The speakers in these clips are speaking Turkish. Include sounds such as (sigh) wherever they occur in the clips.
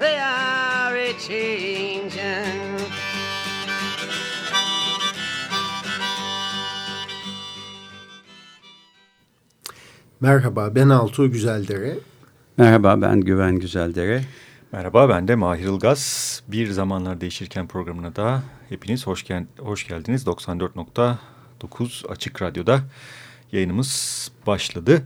they are a changing. Merhaba ben Altuğ Güzeldere. Merhaba ben Güven Güzeldere. Merhaba ben de Mahir Ilgaz. Bir Zamanlar Değişirken programına da hepiniz hoş, gel hoş geldiniz. 94.9 Açık Radyo'da yayınımız başladı.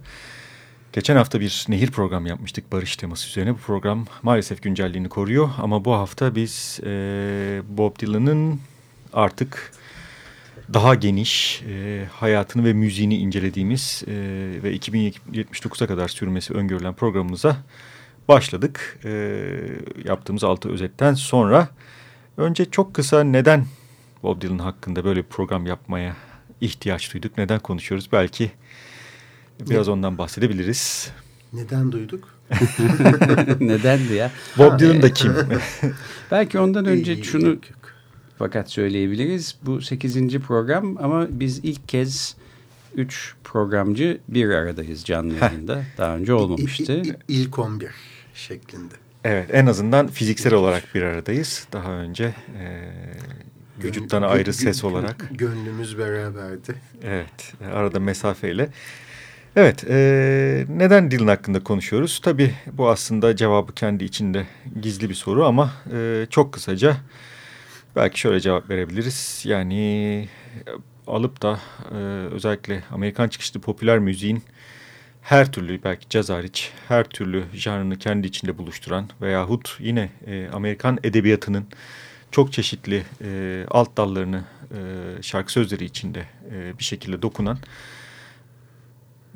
Geçen hafta bir nehir programı yapmıştık barış teması üzerine. Bu program maalesef güncelliğini koruyor ama bu hafta biz e, Bob Dylan'ın artık daha geniş e, hayatını ve müziğini incelediğimiz e, ve 2079'a kadar sürmesi öngörülen programımıza başladık. E, yaptığımız altı özetten sonra önce çok kısa neden Bob Dylan hakkında böyle bir program yapmaya ihtiyaç duyduk? Neden konuşuyoruz? Belki biraz ondan bahsedebiliriz. Neden duyduk? (laughs) Nedendi ya? Bob Dylan da kim? (laughs) Belki ondan önce İyi, şunu yok, yok. fakat söyleyebiliriz. Bu 8. program ama biz ilk kez 3 programcı bir aradayız canlı yayında. Daha önce olmamıştı. İlk 11 şeklinde. evet en azından fiziksel olarak bir aradayız. Daha önce e, vücuttan ayrı ses olarak. Gönlümüz beraberdi. Evet, arada mesafeyle. Evet, e, neden Dylan hakkında konuşuyoruz? Tabii bu aslında cevabı kendi içinde gizli bir soru ama e, çok kısaca belki şöyle cevap verebiliriz. Yani e, alıp da e, özellikle Amerikan çıkışlı popüler müziğin her türlü belki caz hariç her türlü janrını kendi içinde buluşturan veyahut yine e, Amerikan edebiyatının çok çeşitli e, alt dallarını e, şarkı sözleri içinde e, bir şekilde dokunan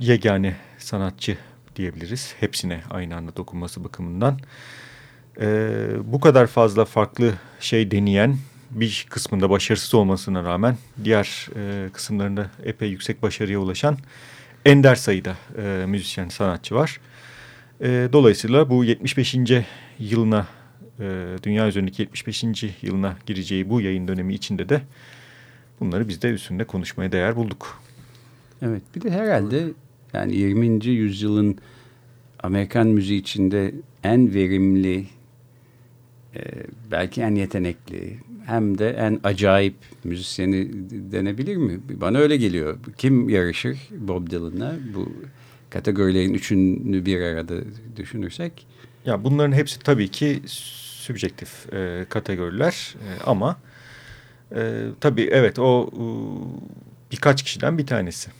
yegane sanatçı diyebiliriz. Hepsine aynı anda dokunması bakımından. E, bu kadar fazla farklı şey deneyen bir kısmında başarısız olmasına rağmen diğer e, kısımlarında epey yüksek başarıya ulaşan ender sayıda e, müzisyen sanatçı var. E, dolayısıyla bu 75. yılına e, dünya üzerindeki 75. yılına gireceği bu yayın dönemi içinde de bunları biz de üstünde konuşmaya değer bulduk. Evet bir de herhalde yani 20. yüzyılın Amerikan müziği içinde en verimli e, belki en yetenekli hem de en acayip müzisyeni denebilir mi? Bana öyle geliyor. Kim yarışır Bob Dylan'la bu kategorilerin üçünü bir arada düşünürsek? Ya bunların hepsi tabii ki sübjektif e, kategoriler e, ama e, tabii evet o e, birkaç kişiden bir tanesi.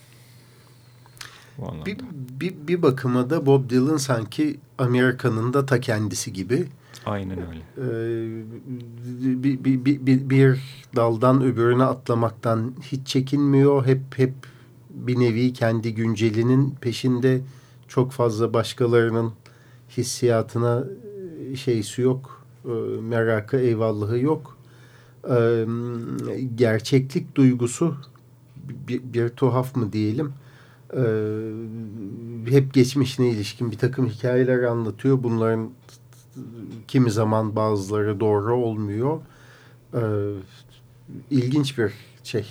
Bu anlamda. Bir, bir, bir bakıma da Bob Dylan sanki Amerika'nın da ta kendisi gibi. Aynen öyle. Ee, bir, bir, bir, bir, bir daldan öbürüne atlamaktan hiç çekinmiyor. Hep hep bir nevi kendi güncelinin peşinde çok fazla başkalarının hissiyatına e, şeysi yok. E, merakı eyvallahı yok. E, gerçeklik duygusu bir, bir tuhaf mı diyelim. E, hep geçmişine ilişkin bir takım hikayeler anlatıyor. Bunların kimi zaman bazıları doğru olmuyor. Ee, ilginç bir şey.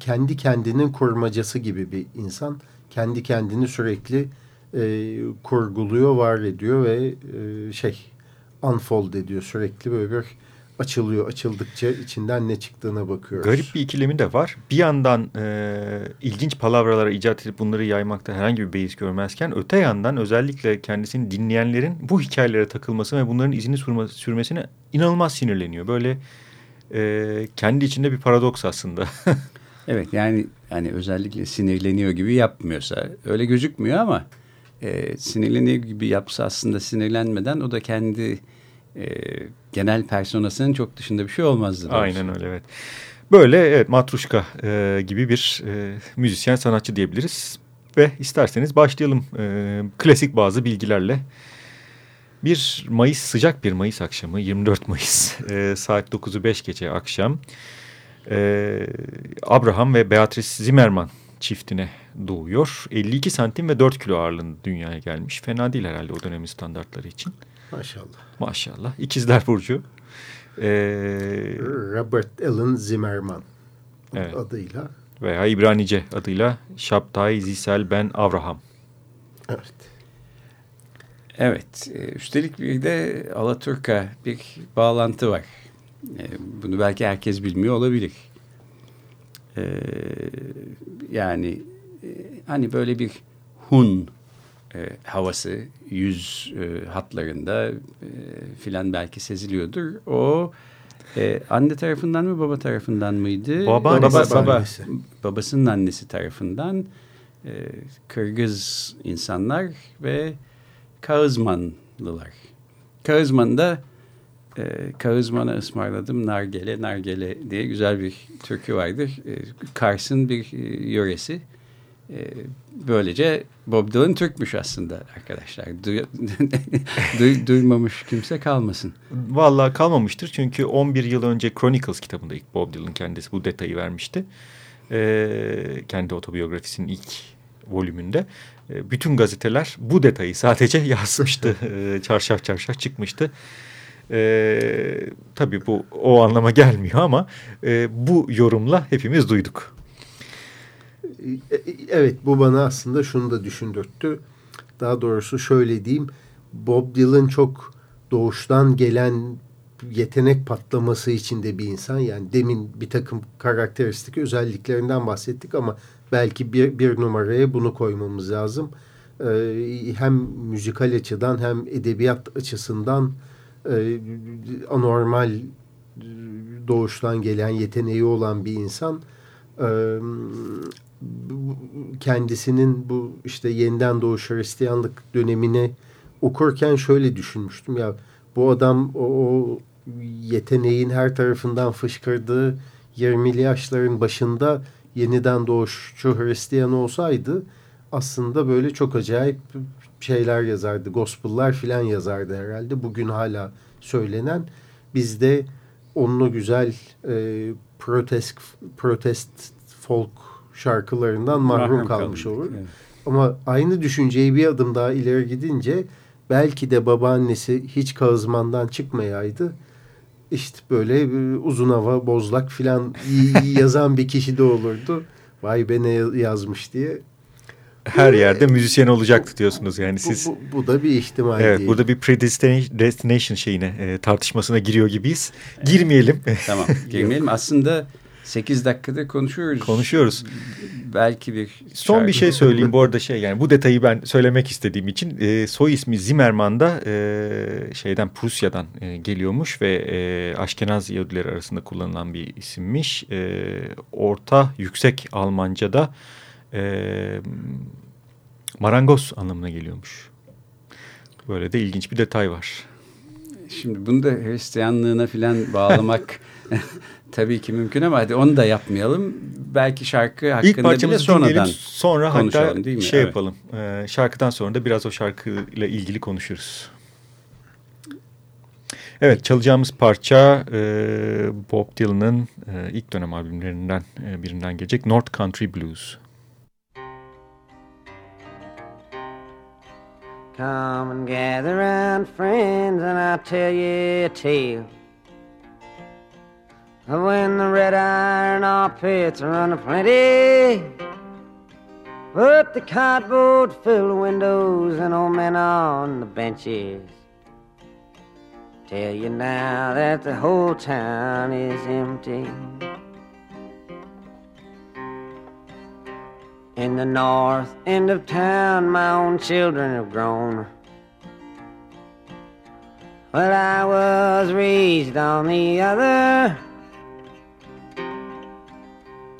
Kendi kendinin kurmacası gibi bir insan. Kendi kendini sürekli e, kurguluyor, var ediyor ve e, şey unfold ediyor sürekli böyle bir açılıyor. Açıldıkça içinden ne çıktığına bakıyoruz. Garip bir ikilemi de var. Bir yandan e, ilginç palavralara icat edip bunları yaymakta herhangi bir beis görmezken öte yandan özellikle kendisini dinleyenlerin bu hikayelere takılması ve bunların izini sürme, sürmesine inanılmaz sinirleniyor. Böyle e, kendi içinde bir paradoks aslında. (laughs) evet yani hani özellikle sinirleniyor gibi yapmıyorsa öyle gözükmüyor ama e, sinirleniyor gibi yapsa aslında sinirlenmeden o da kendi e, genel personasının çok dışında bir şey olmazdı. Doğrusu. Aynen öyle evet. Böyle evet Matruşka e, gibi bir e, müzisyen sanatçı diyebiliriz. Ve isterseniz başlayalım e, klasik bazı bilgilerle. Bir Mayıs sıcak bir Mayıs akşamı 24 Mayıs e, saat 9'u 5 gece akşam e, Abraham ve Beatrice Zimmerman çiftine doğuyor. 52 santim ve 4 kilo ağırlığında dünyaya gelmiş. Fena değil herhalde o dönemin standartları için. Maşallah. Maşallah. İkizler Burcu. Ee, Robert Allen Zimmerman evet. adıyla. Veya İbranice adıyla Şaptay Zisel Ben Avraham. Evet. Evet. Üstelik bir de Alaturka bir bağlantı var. Bunu belki herkes bilmiyor olabilir. Yani hani böyle bir Hun e, havası yüz e, hatlarında e, filan belki seziliyordur. O e, anne tarafından mı baba tarafından mıydı? Baba, baba, annesi. baba, baba babasının annesi tarafından e, Kırgız insanlar ve Kağızmanlılar. Kağızman'da e, Kağızman'a ısmarladım nargele nargele diye güzel bir türkü vardır. E, Kars'ın bir e, yöresi. E, böylece Bob Dylan Türkmüş aslında arkadaşlar. Du (laughs) du duymamış kimse kalmasın. Vallahi kalmamıştır çünkü 11 yıl önce Chronicles kitabında ilk Bob Dylan kendisi bu detayı vermişti. Ee, kendi otobiyografisinin ilk volümünde. Ee, bütün gazeteler bu detayı sadece (laughs) yazmıştı. (laughs) ee, çarşaf çarşaf çıkmıştı. Ee, tabii bu o anlama gelmiyor ama e, bu yorumla hepimiz duyduk. Evet bu bana aslında şunu da düşündürttü. Daha doğrusu şöyle diyeyim. Bob Dylan çok doğuştan gelen yetenek patlaması içinde bir insan. Yani demin bir takım karakteristik özelliklerinden bahsettik ama belki bir, bir numaraya bunu koymamız lazım. Ee, hem müzikal açıdan hem edebiyat açısından e, anormal doğuştan gelen yeteneği olan bir insan. Ee, kendisinin bu işte yeniden doğuş Hristiyanlık dönemini okurken şöyle düşünmüştüm ya bu adam o, o yeteneğin her tarafından fışkırdığı 20'li yaşların başında yeniden doğuşçu Hristiyan olsaydı aslında böyle çok acayip şeyler yazardı. Gospel'lar filan yazardı herhalde. Bugün hala söylenen bizde onunla güzel e, protest protest folk şarkılarından mahrum, mahrum kalmış kaldık, olur. Evet. Ama aynı düşünceyi bir adım daha ileri gidince belki de babaannesi hiç kazmandan çıkmayaydı. İşte böyle uzun hava, bozlak filan (laughs) yazan bir kişi de olurdu. Vay be ne yazmış diye. Her yerde müzisyen olacaktı diyorsunuz yani siz. Bu, bu, bu da bir ihtimal evet, değil. Burada bir predestination şeyine e, tartışmasına giriyor gibiyiz. Girmeyelim. tamam girmeyelim. (laughs) Aslında 8 dakikada konuşuyoruz. Konuşuyoruz. Belki bir Son bir şey (laughs) söyleyeyim bu arada şey yani bu detayı ben söylemek istediğim için e, soy ismi Zimmerman da e, şeyden Prusya'dan e, geliyormuş ve e, Aşkenaz Yahudileri arasında kullanılan bir isimmiş. E, orta yüksek Almanca'da e, marangoz anlamına geliyormuş. Böyle de ilginç bir detay var. Şimdi bunu da Hristiyanlığına filan bağlamak (laughs) tabii ki mümkün ama hadi onu da yapmayalım. Belki şarkı hakkında İlk bile sonradan sonra hatta değil mi? şey evet. yapalım. Ee, şarkıdan sonra da biraz o şarkıyla ilgili konuşuruz. Evet çalacağımız parça e, Bob Dylan'ın e, ilk dönem albümlerinden e, birinden gelecek North Country Blues. Come and gather round friends and I'll tell you a tale When the red iron ore pits run aplenty Put the cardboard filled windows and old men on the benches tell you now that the whole town is empty. In the north end of town, my own children have grown. Well, I was raised on the other.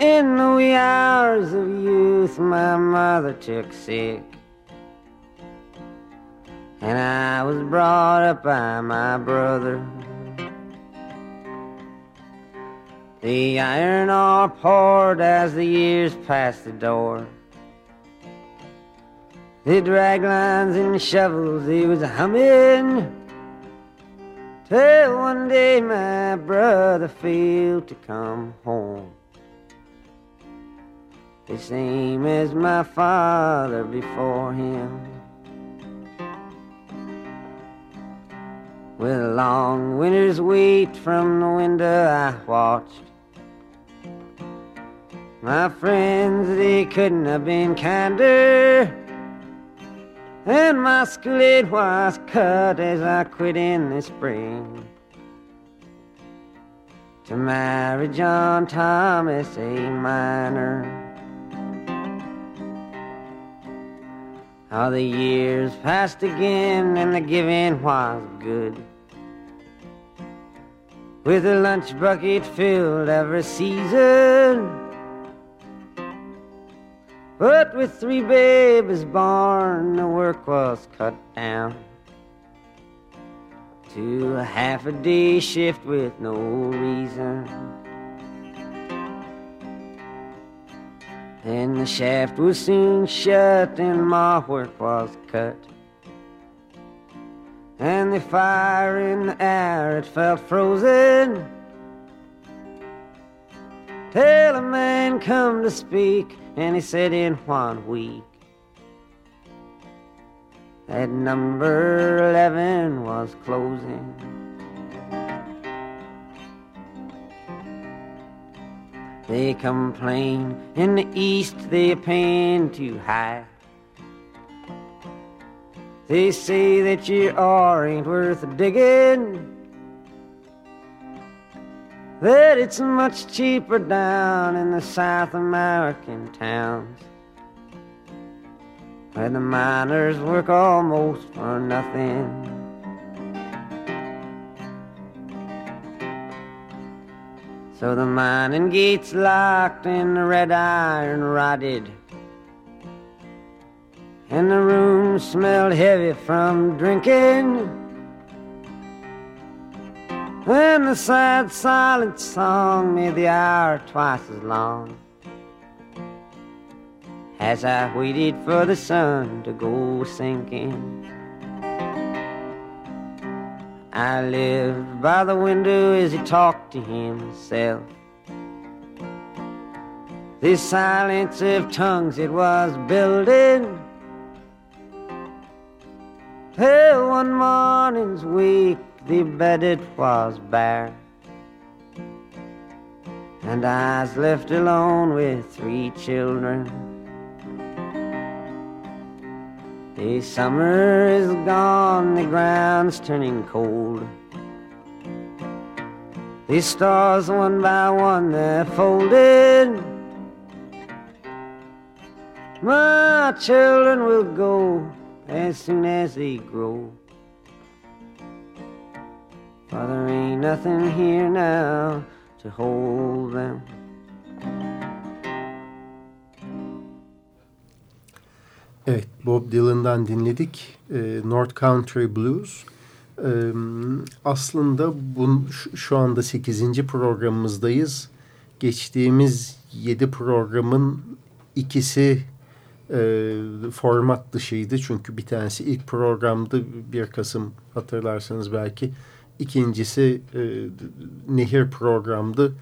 In the wee hours of youth, my mother took sick. And I was brought up by my brother. The iron ore poured as the years passed the door. The drag lines and shovels, they was humming. Till one day my brother failed to come home. The same as my father before him. With a long winter's wait from the window I watched. My friends, they couldn't have been kinder. And my school was cut as I quit in the spring to marry John Thomas, a miner. How the years passed again and the giving was good. With a lunch bucket filled every season. But with three babies born, the work was cut down to a half a day shift with no reason. Then the shaft was soon shut and my work was cut. And the fire in the air, it felt frozen. Till a man come to speak and he said in one week that number 11 was closing. They complain in the east they paying too high. They say that your ore ain't worth digging. That it's much cheaper down in the South American towns. Where the miners work almost for nothing. So the mining gates locked and the red iron rotted. And the room smelled heavy from drinking. And the sad silent song made the hour twice as long. As I waited for the sun to go sinking. I lived by the window as he talked to himself. This silence of tongues it was building. Till one morning's wake, the bed it was bare. And I was left alone with three children. The summer is gone, the ground's turning cold. The stars one by one they're folded. My children will go as soon as they grow. For there ain't nothing here now to hold them. Evet, Bob Dylan'dan dinledik. E, North Country Blues. E, aslında bun, şu, anda 8. programımızdayız. Geçtiğimiz 7 programın ikisi e, format dışıydı. Çünkü bir tanesi ilk programdı 1 Kasım hatırlarsanız belki. İkincisi e, Nehir programdı.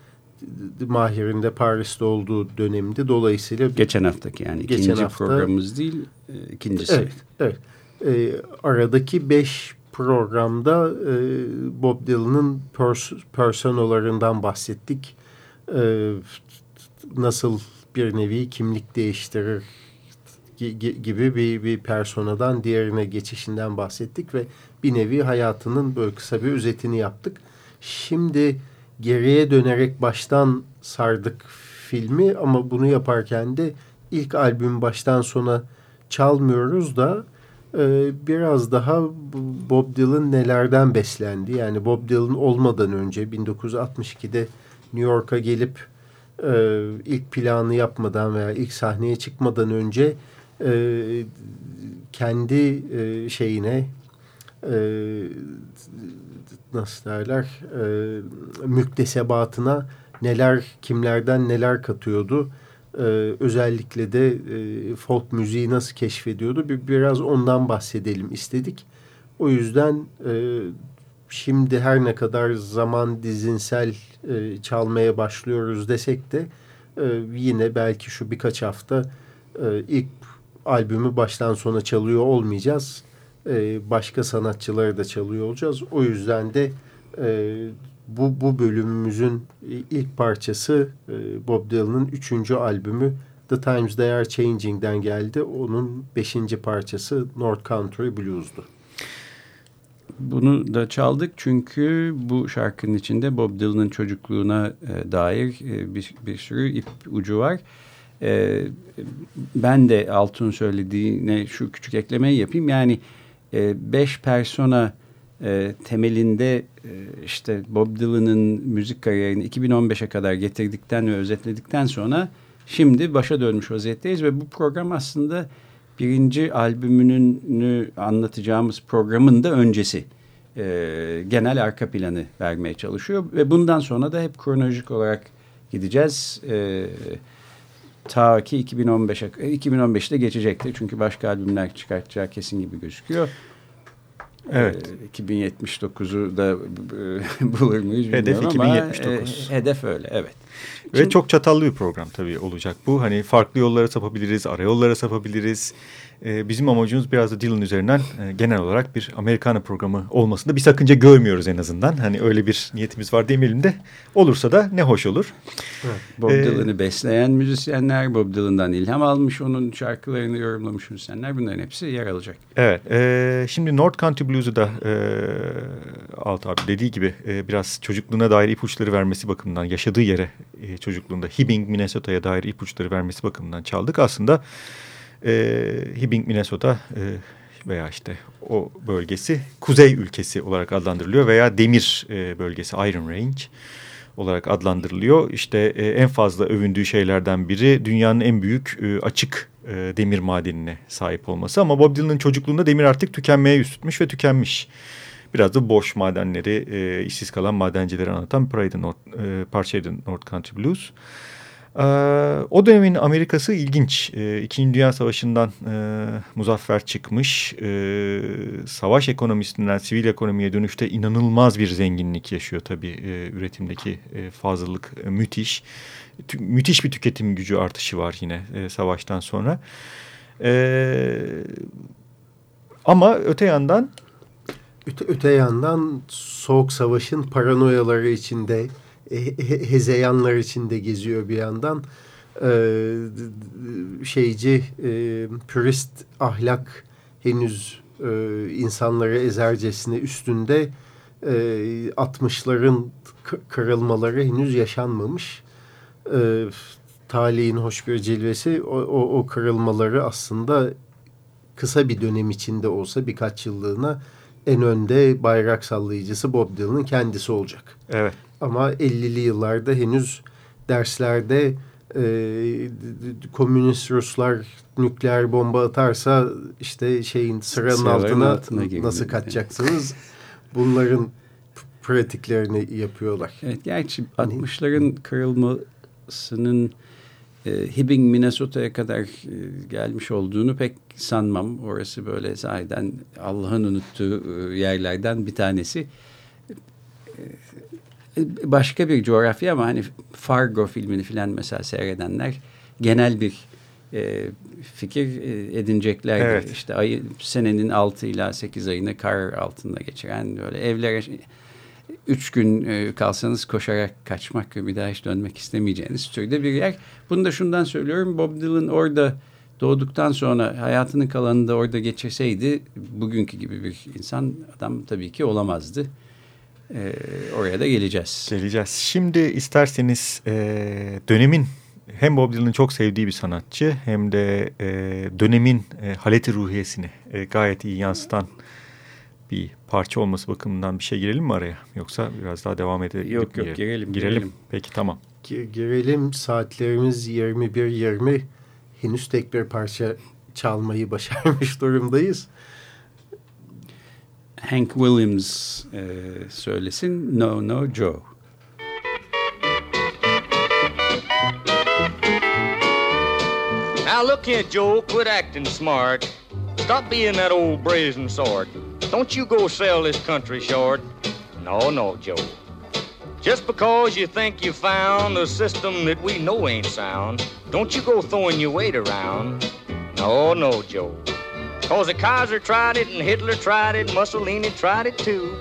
Mahir'in de Paris'te olduğu dönemdi. Dolayısıyla geçen haftaki yani geçen ikinci hafta, programımız değil e, ikincisi. Evet. evet. E, aradaki beş programda e, Bob Dylan'ın pers personalarından bahsettik. E, nasıl bir nevi kimlik değiştirir gibi bir, bir personadan diğerine geçişinden bahsettik ve bir nevi hayatının böyle kısa bir özetini yaptık. Şimdi geriye dönerek baştan sardık filmi ama bunu yaparken de ilk albüm baştan sona çalmıyoruz da e, biraz daha Bob Dylan nelerden beslendi. Yani Bob Dylan olmadan önce 1962'de New York'a gelip e, ilk planı yapmadan veya ilk sahneye çıkmadan önce e, kendi e, şeyine e, nasıl derler e, müktesebatına neler kimlerden neler katıyordu. Ee, özellikle de e, folk müziği nasıl keşfediyordu bir, biraz ondan bahsedelim istedik. O yüzden e, şimdi her ne kadar zaman dizinsel e, çalmaya başlıyoruz desek de e, yine belki şu birkaç hafta e, ilk albümü baştan sona çalıyor olmayacağız. E, başka sanatçıları da çalıyor olacağız. O yüzden de e, bu, bu bölümümüzün ilk parçası e, Bob Dylan'ın üçüncü albümü The Times They Are Changing'den geldi. Onun beşinci parçası North Country Blues'du. Bunu da çaldık çünkü bu şarkının içinde Bob Dylan'ın çocukluğuna e, dair bir, bir sürü ip ucu var. Ben de Altun söylediğine şu küçük eklemeyi yapayım. Yani e, beş persona e, temelinde e, işte Bob Dylan'ın müzik kariyerini 2015'e kadar getirdikten ve özetledikten sonra şimdi başa dönmüş vaziyetteyiz ve bu program aslında birinci albümünü anlatacağımız programın da öncesi. E, genel arka planı vermeye çalışıyor ve bundan sonra da hep kronolojik olarak gideceğiz. E, ta ki 2015'e 2015'te geçecektir çünkü başka albümler çıkartacağı kesin gibi gözüküyor. Evet. E, 2079'u da e, (laughs) bulur muyuz Hedef 2079. Ama, e, hedef öyle evet. Ve Şimdi, çok çatallı bir program tabii olacak bu. Hani farklı yollara sapabiliriz, ara yollara sapabiliriz. Ee, bizim amacımız biraz da Dylan üzerinden e, genel olarak bir Amerikana programı olmasında bir sakınca görmüyoruz en azından. Hani öyle bir niyetimiz var demeyelim de olursa da ne hoş olur. Evet. Bob ee, Dylan'ı besleyen müzisyenler, Bob Dylan'dan ilham almış, onun şarkılarını yorumlamış müzisyenler bunların hepsi yer alacak. Evet. E, şimdi North Country Blues'u da e, Alt abi dediği gibi e, biraz çocukluğuna dair ipuçları vermesi bakımından, yaşadığı yere e, çocukluğunda Hibbing, Minnesota'ya dair ipuçları vermesi bakımından çaldık. Aslında e, Hibbing, Minnesota e, veya işte o bölgesi kuzey ülkesi olarak adlandırılıyor veya demir e, bölgesi Iron Range olarak adlandırılıyor. İşte e, en fazla övündüğü şeylerden biri dünyanın en büyük e, açık e, demir madenine sahip olması. Ama Bob Dylan'ın çocukluğunda demir artık tükenmeye yüz tutmuş ve tükenmiş. Biraz da boş madenleri, e, işsiz kalan madencileri anlatan Pride North, e, parçaydı North Country Blues. O dönemin Amerika'sı ilginç. Ee, İkinci Dünya Savaşı'ndan e, muzaffer çıkmış. Ee, savaş ekonomisinden sivil ekonomiye dönüşte inanılmaz bir zenginlik yaşıyor tabii. E, üretimdeki e, fazlalık müthiş. Müthiş bir tüketim gücü artışı var yine savaştan sonra. Ama öte yandan... Öte, öte yandan Soğuk Savaş'ın paranoyaları içinde hezeyanlar içinde geziyor bir yandan. Ee, şeyci, e, pürist ahlak henüz e, insanları ezercesine üstünde e, 60'ların kırılmaları henüz yaşanmamış. E, talihin hoş bir cilvesi o, o, o kırılmaları aslında kısa bir dönem içinde olsa birkaç yıllığına en önde bayrak sallayıcısı Bob Dylan'ın kendisi olacak. Evet. Ama 50'li yıllarda henüz derslerde e, komünist Ruslar nükleer bomba atarsa işte şeyin sıranın Sıraların altına, altına nasıl kaçacaksınız? Bunların pratiklerini yapıyorlar. Evet, gerçi hani, 60'ların kırılmasının e, Hibbing, Minnesota'ya kadar e, gelmiş olduğunu pek sanmam. Orası böyle sahiden Allah'ın unuttuğu e, yerlerden bir tanesi. E, başka bir coğrafya ama hani Fargo filmini filan mesela seyredenler genel bir e, fikir e, edinecekler. Evet. İşte ayı, senenin 6 ila 8 ayını kar altında geçiren böyle evlere üç gün e, kalsanız koşarak kaçmak ve bir daha hiç dönmek istemeyeceğiniz türde bir yer. Bunu da şundan söylüyorum. Bob Dylan orada Doğduktan sonra hayatının kalanını da orada geçirseydi bugünkü gibi bir insan adam tabii ki olamazdı. Ee, oraya da geleceğiz. Geleceğiz. Şimdi isterseniz e, dönemin hem Bob Dylan'ın çok sevdiği bir sanatçı hem de e, dönemin e, haleti ruhiyesini e, gayet iyi yansıtan bir parça olması bakımından bir şey girelim mi araya? Yoksa biraz daha devam edelim Yok mi? yok girelim. Girelim. girelim. Peki tamam. Gi- Girelim saatlerimiz 21.20 henüz tek bir parça çalmayı başarmış durumdayız. Hank Williams e, söylesin No No Joe. Now look here, Joe, quit acting smart. Stop being that old brazen sort. Don't you go sell this country short. No, no, Joe. Just because you think you found a system that we know ain't sound, don't you go throwing your weight around. No, no, Joe. Cause the Kaiser tried it and Hitler tried it, Mussolini tried it too.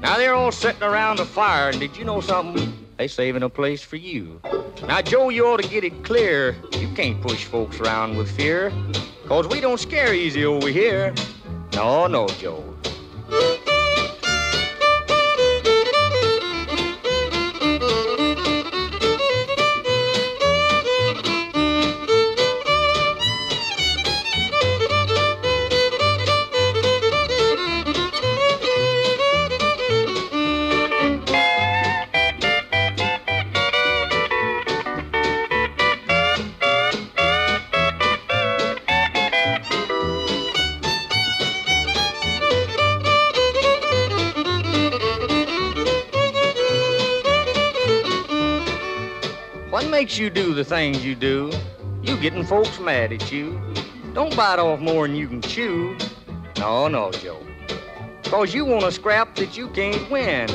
Now they're all sitting around the fire, and did you know something? They're saving a place for you. Now, Joe, you ought to get it clear. You can't push folks around with fear. Cause we don't scare easy over here. No, no, Joe. The things you do? You getting folks mad at you. Don't bite off more than you can chew. No, no, Joe. Cause you want a scrap that you can't win.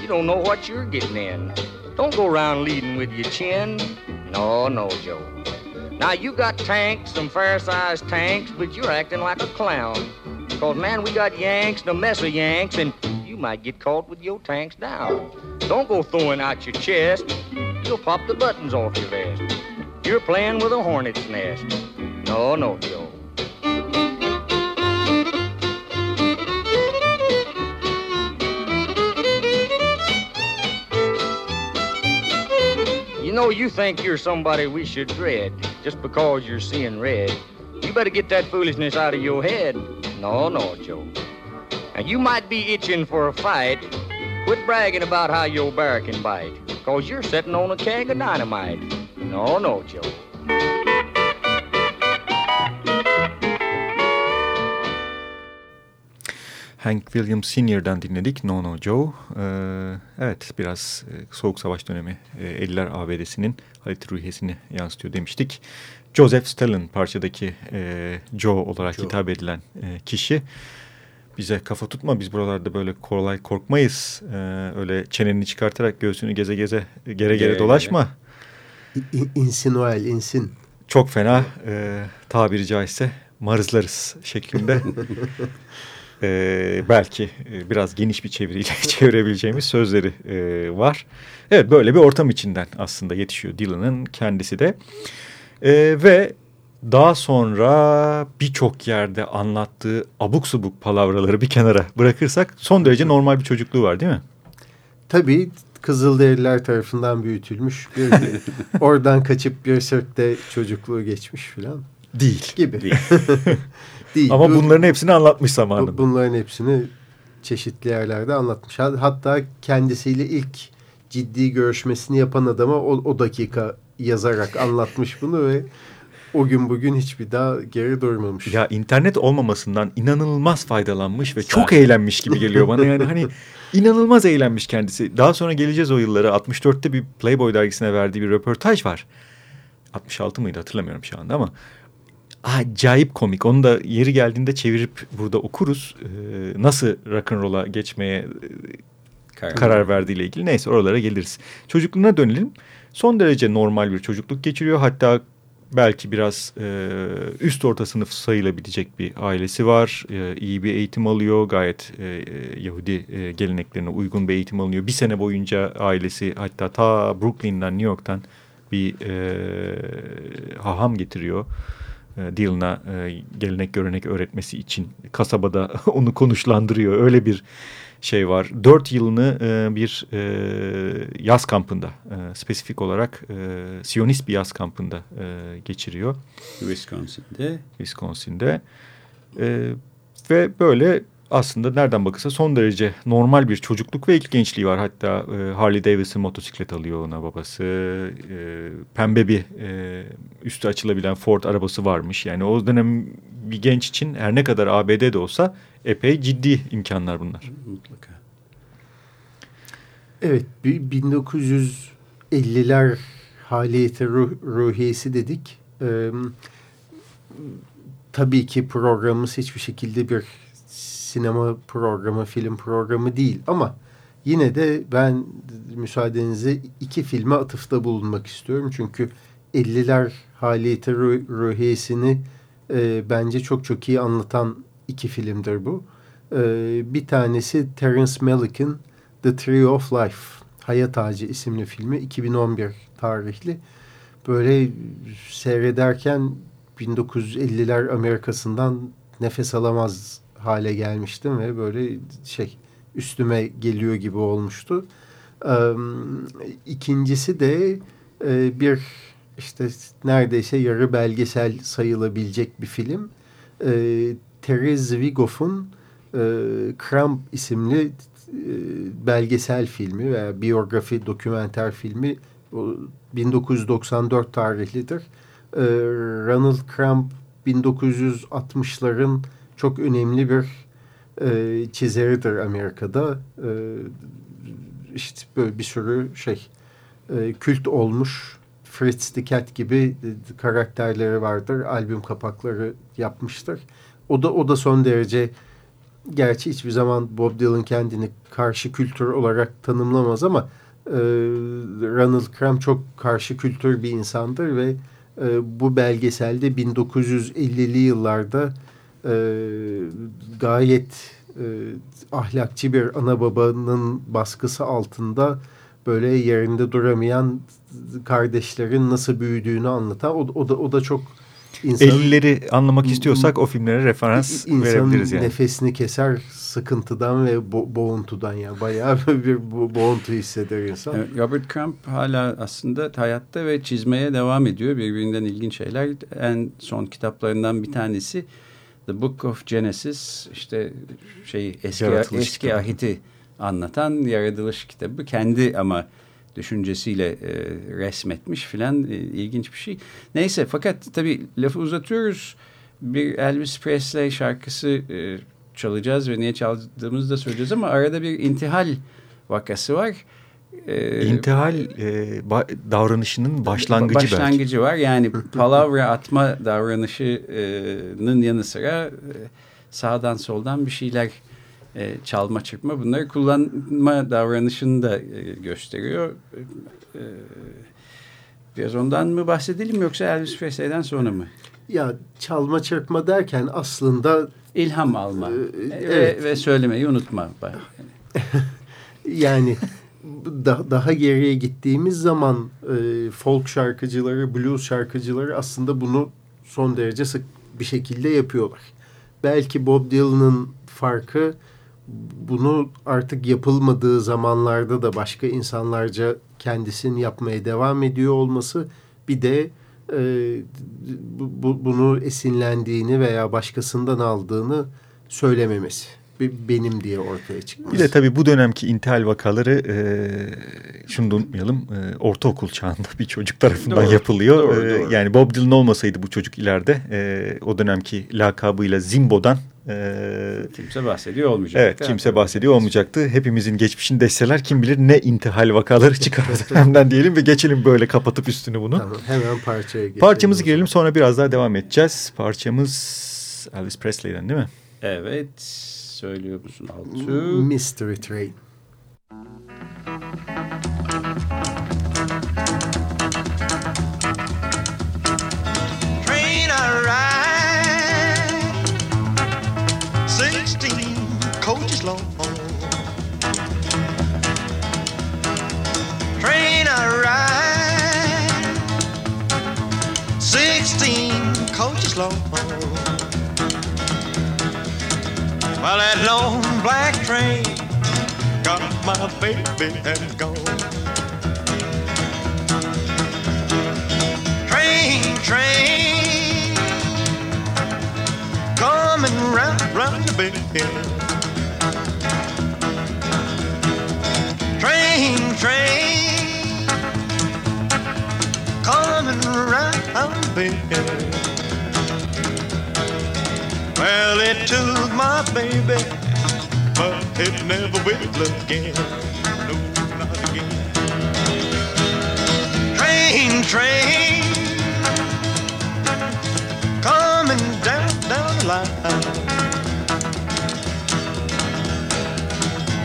You don't know what you're getting in. Don't go around leading with your chin. No, no, Joe. Now you got tanks, some fair-sized tanks, but you're acting like a clown. Cause man, we got Yanks a mess of Yanks, and you might get caught with your tanks down. Don't go throwing out your chest. You'll pop the buttons off your vest. You're playing with a hornet's nest. No, no, Joe. You know, you think you're somebody we should dread just because you're seeing red. You better get that foolishness out of your head. No, no, Joe. Now, you might be itching for a fight. Quit bragging about how your bear can bite, cause you're sitting on a keg of dynamite. No, no, Joe. Hank Williams Sr.'dan dinledik No No Joe. Ee, evet biraz e, Soğuk Savaş dönemi e, 50'ler ABD'sinin Halit ruhiyesini yansıtıyor demiştik. Joseph Stalin parçadaki e, Joe olarak Joe. hitap edilen e, kişi bize kafa tutma biz buralarda böyle kolay korkmayız. Ee, öyle çeneni çıkartarak göğsünü geze geze gere gere, Gere dolaşma. İ- İnsinuel, insin. Çok fena e, tabiri caizse marızlarız şeklinde. (laughs) e, belki e, biraz geniş bir çeviriyle (laughs) çevirebileceğimiz sözleri e, var. Evet böyle bir ortam içinden aslında yetişiyor Dylan'ın kendisi de. E, ve daha sonra birçok yerde anlattığı abuk subuk palavraları bir kenara bırakırsak son derece normal bir çocukluğu var değil mi? Tabii Kızılderililer tarafından büyütülmüş. Bir, (laughs) oradan kaçıp bir sörtte çocukluğu geçmiş filan Değil. gibi. Değil. (laughs) Değil. Ama Bu- bunların hepsini anlatmış zamanında. bunların hepsini çeşitli yerlerde anlatmış. Hatta kendisiyle ilk ciddi görüşmesini yapan adama o, o dakika yazarak anlatmış bunu ve o gün bugün hiçbir daha geri durmamış. Ya internet olmamasından inanılmaz faydalanmış ve çok eğlenmiş gibi geliyor bana. Yani hani (laughs) inanılmaz eğlenmiş kendisi. Daha sonra geleceğiz o yıllara. 64'te bir Playboy dergisine verdiği bir röportaj var. 66 mıydı hatırlamıyorum şu anda ama acayip komik. Onu da yeri geldiğinde çevirip burada okuruz. Ee, nasıl rock'n'roll'a geçmeye e, Karar. karar verdiğiyle ilgili. Neyse oralara geliriz. Çocukluğuna dönelim. Son derece normal bir çocukluk geçiriyor. Hatta belki biraz e, üst orta sınıf sayılabilecek bir ailesi var. E, iyi bir eğitim alıyor. Gayet e, e, Yahudi e, geleneklerine uygun bir eğitim alıyor. Bir sene boyunca ailesi hatta ta Brooklyn'den New York'tan bir e, haham getiriyor. e, Dylan'a e, gelenek görenek öğretmesi için kasabada (laughs) onu konuşlandırıyor. Öyle bir şey var. Dört yılını e, bir e, yaz kampında e, spesifik olarak e, Siyonist bir yaz kampında e, geçiriyor. Wisconsin'de. Wisconsin'de. E, ve böyle aslında nereden bakılsa son derece normal bir çocukluk ve ilk gençliği var. Hatta e, Harley Davidson motosiklet alıyor ona babası. E, pembe bir e, üstü açılabilen Ford arabası varmış. Yani o dönem bir genç için her ne kadar ABD'de olsa epey ciddi imkanlar bunlar. Mutlaka. Evet, 1950'ler haliyeti ruh, ruhiyesi dedik. Ee, tabii ki programımız hiçbir şekilde bir sinema programı, film programı değil ama yine de ben müsaadenizle iki filme atıfta bulunmak istiyorum. Çünkü 50'ler haliyeti ruh, ruhiyesini e, bence çok çok iyi anlatan iki filmdir bu. E, bir tanesi Terence Malick'in The Tree of Life, Hayat Ağacı isimli filmi 2011 tarihli. Böyle seyrederken 1950'ler Amerika'sından nefes alamaz hale gelmiştim ve böyle şey üstüme geliyor gibi olmuştu. Ee, ikincisi de e, bir işte neredeyse yarı belgesel sayılabilecek bir film. Ee, Therese Zwigoff'un e, Cramp isimli e, belgesel filmi veya biyografi dokumenter filmi 1994 tarihlidir. E, Ronald Cramp 1960'ların çok önemli bir e, çizeridir Amerika'da. E, işte böyle bir sürü şey e, kült olmuş Fritz Cat gibi karakterleri vardır. Albüm kapakları yapmıştır. O da o da son derece gerçi hiçbir zaman Bob Dylan kendini karşı kültür olarak tanımlamaz ama e, Ronald Cram çok karşı kültür bir insandır ve e, bu belgeselde 1950'li yıllarda e, gayet e, ahlakçı bir ana babanın baskısı altında böyle yerinde duramayan kardeşlerin nasıl büyüdüğünü anlatan o, o da o da çok İnsan, 50'leri anlamak istiyorsak o filmlere referans verebiliriz yani. nefesini keser sıkıntıdan ve bo boğuntudan ya. Bayağı bir bo boğuntu hisseder insan. Robert Crump hala aslında hayatta ve çizmeye devam ediyor. Birbirinden ilginç şeyler. En son kitaplarından bir tanesi The Book of Genesis işte şey eski eski ahiti anlatan yaratılış kitabı. Kendi ama düşüncesiyle e, resmetmiş filan e, ilginç bir şey. Neyse fakat tabii lafı uzatıyoruz. Bir Elvis Presley şarkısı e, çalacağız ve niye çaldığımızı da söyleyeceğiz ama arada bir intihal vakası var. Ee, İntihal e, ba davranışının başlangıcı, başlangıcı belki. var. Yani (laughs) palavra atma davranışının yanı sıra e, sağdan soldan bir şeyler e, çalma çırpma bunları kullanma davranışını da e, gösteriyor. E, biraz ondan mı bahsedelim yoksa Elvis Presley'den sonra mı? Ya çalma çırpma derken aslında ilham alma e, evet. ve, ve söylemeyi unutma. (laughs) yani da, daha geriye gittiğimiz zaman e, folk şarkıcıları, blues şarkıcıları aslında bunu son derece sık bir şekilde yapıyorlar. Belki Bob Dylan'ın farkı bunu artık yapılmadığı zamanlarda da başka insanlarca kendisini yapmaya devam ediyor olması bir de e, bu, bunu esinlendiğini veya başkasından aldığını söylememesi benim diye ortaya çıkması. Bir de tabii bu dönemki intihal vakaları e, şunu da unutmayalım e, ortaokul çağında bir çocuk tarafından doğru, yapılıyor. Doğru, e, doğru. Yani Bob Dylan olmasaydı bu çocuk ileride e, o dönemki lakabıyla Zimbo'dan ee, kimse bahsediyor olmayacaktı. Evet kimse bahsediyor olmayacaktı. Hepimizin geçmişini deseler kim bilir ne intihal vakaları (laughs) çıkar dönemden diyelim ve geçelim böyle kapatıp üstünü bunu. Tamam hemen parçaya geçelim. Parçamızı girelim sonra biraz daha devam edeceğiz. Parçamız Elvis Presley'den değil mi? Evet söylüyor musun Altu? Mystery Train. Train Well, that long black train got my baby and gone. Train, train, coming round, round the bend. Train, train, coming round the bend. Well, it took my baby, but it never will again. No, not again. Train, train, coming down, down the line.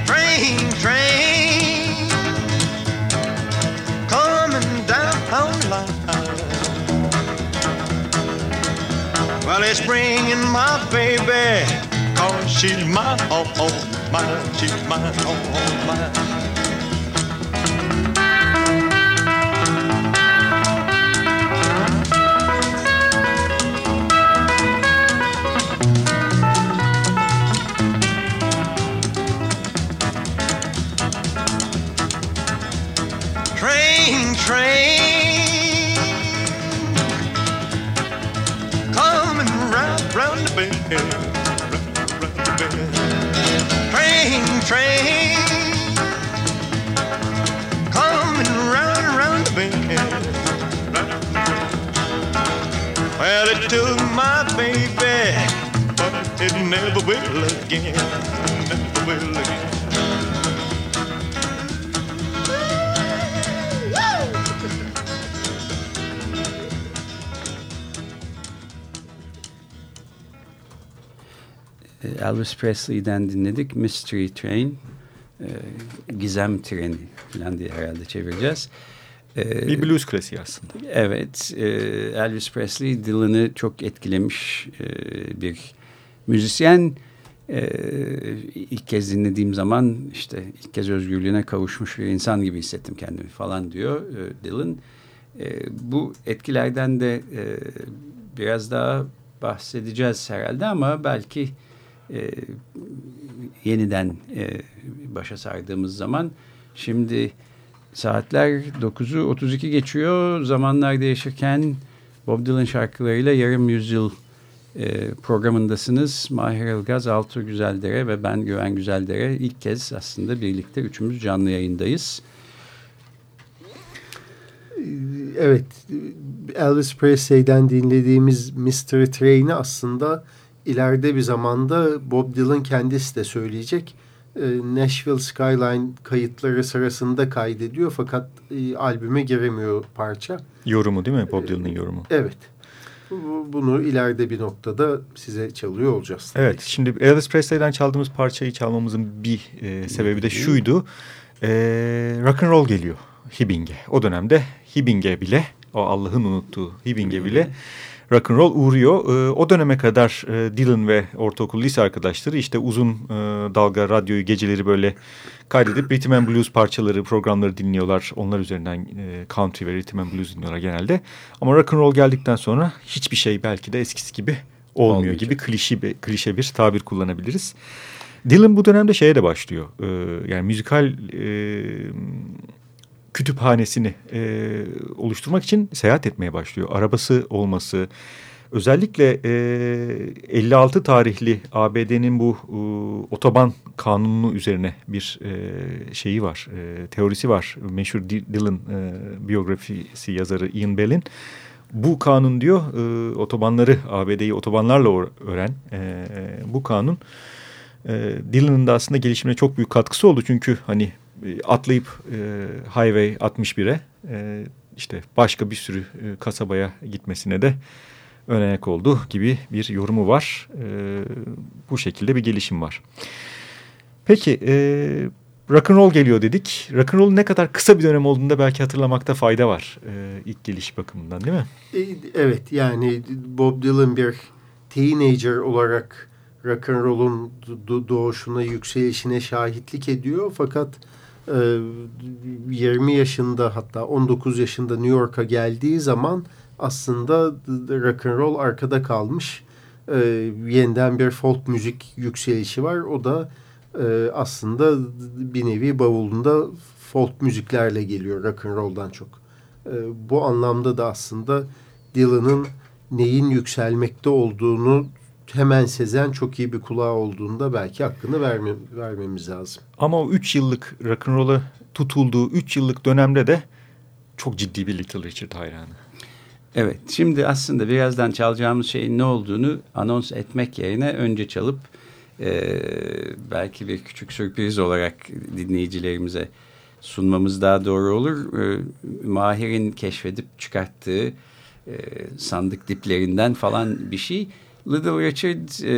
Train, train, Well, it's bringing my baby, cause she's mine, oh, oh, she's mine, oh, oh. Train, coming round, round the bend. Well, it took my baby, but it never will again, never will again. Elvis Presley'den dinledik. Mystery Train. e, Gizem Treni falan diye herhalde çevireceğiz. E, Bir blues klasiği aslında. Evet, e, Elvis Presley Dylan'ı çok etkilemiş e, bir müzisyen. E, ilk kez dinlediğim zaman işte ilk kez özgürlüğüne kavuşmuş bir insan gibi hissettim kendimi falan diyor e, Dylan. E, bu etkilerden de e, biraz daha bahsedeceğiz herhalde ama belki e, yeniden e, başa sardığımız zaman şimdi saatler 9'u 32 geçiyor. Zamanlar değişirken Bob Dylan şarkılarıyla yarım yüzyıl e, programındasınız. Mahir Ilgaz, Altuğ Güzeldere ve ben Güven Güzeldere ilk kez aslında birlikte üçümüz canlı yayındayız. Evet, Elvis Presley'den dinlediğimiz Mr. Train'i aslında ileride bir zamanda Bob Dylan kendisi de söyleyecek. Ee, Nashville Skyline kayıtları sırasında kaydediyor fakat e, albüme giremiyor parça. Yorumu değil mi? Bob Dylan'ın yorumu. Evet. Bu- Bunu ileride bir noktada size çalıyor olacağız. tabii Evet, şimdi Elvis Presley'den çaldığımız parçayı çalmamızın bir e, sebebi de şuydu. E, rock and roll geliyor Hibbing'e. O dönemde Hibbing'e bile, o Allah'ın unuttuğu Hibbing'e bile rock and roll uğruyor. E, o döneme kadar e, Dylan ve ortaokul lise arkadaşları işte uzun e, dalga radyoyu geceleri böyle kaydedip rhythm and blues parçaları, programları dinliyorlar. Onlar üzerinden e, country ve rhythm and blues dinliyorlar genelde. Ama rock and roll geldikten sonra hiçbir şey belki de eskisi gibi olmuyor Olmayacak. gibi klişe bir, klişe bir tabir kullanabiliriz. Dylan bu dönemde şeye de başlıyor. Ee, yani müzikal e, kütüphanesini e, oluşturmak için seyahat etmeye başlıyor. Arabası olması, özellikle e, 56 tarihli ABD'nin bu e, otoban kanunu üzerine bir e, şeyi var, e, teorisi var. Meşhur Dylan e, biyografisi yazarı Ian Bell'in. Bu kanun diyor e, otobanları ABD'yi otobanlarla öğren e, bu kanun e, Dylan'ın da aslında gelişimine çok büyük katkısı oldu. Çünkü hani atlayıp e, Highway 61'e e, işte başka bir sürü e, kasabaya gitmesine de önayak oldu gibi bir yorumu var. E, bu şekilde bir gelişim var. Peki e, rock'n'roll geliyor dedik. Rock'n'roll'un ne kadar kısa bir dönem olduğunu da belki hatırlamakta fayda var. E, ilk geliş bakımından değil mi? E, Evet yani Bob Dylan bir teenager olarak rock and roll'un do- doğuşuna, yükselişine şahitlik ediyor. Fakat 20 yaşında hatta 19 yaşında New York'a geldiği zaman aslında rock and roll arkada kalmış. e, yeniden bir folk müzik yükselişi var. O da e, aslında bir nevi bavulunda folk müziklerle geliyor rock and roll'dan çok. E, bu anlamda da aslında Dylan'ın neyin yükselmekte olduğunu hemen sezen çok iyi bir kulağı olduğunda belki hakkını verme, vermemiz lazım. Ama o 3 yıllık rock'n'roll'a tutulduğu 3 yıllık dönemde de çok ciddi bir Little Richard hayranı. Evet, şimdi aslında birazdan çalacağımız şeyin ne olduğunu anons etmek yerine önce çalıp e, belki bir küçük sürpriz olarak dinleyicilerimize sunmamız daha doğru olur. E, Mahir'in keşfedip çıkarttığı e, sandık diplerinden falan bir şey. Little Richard e,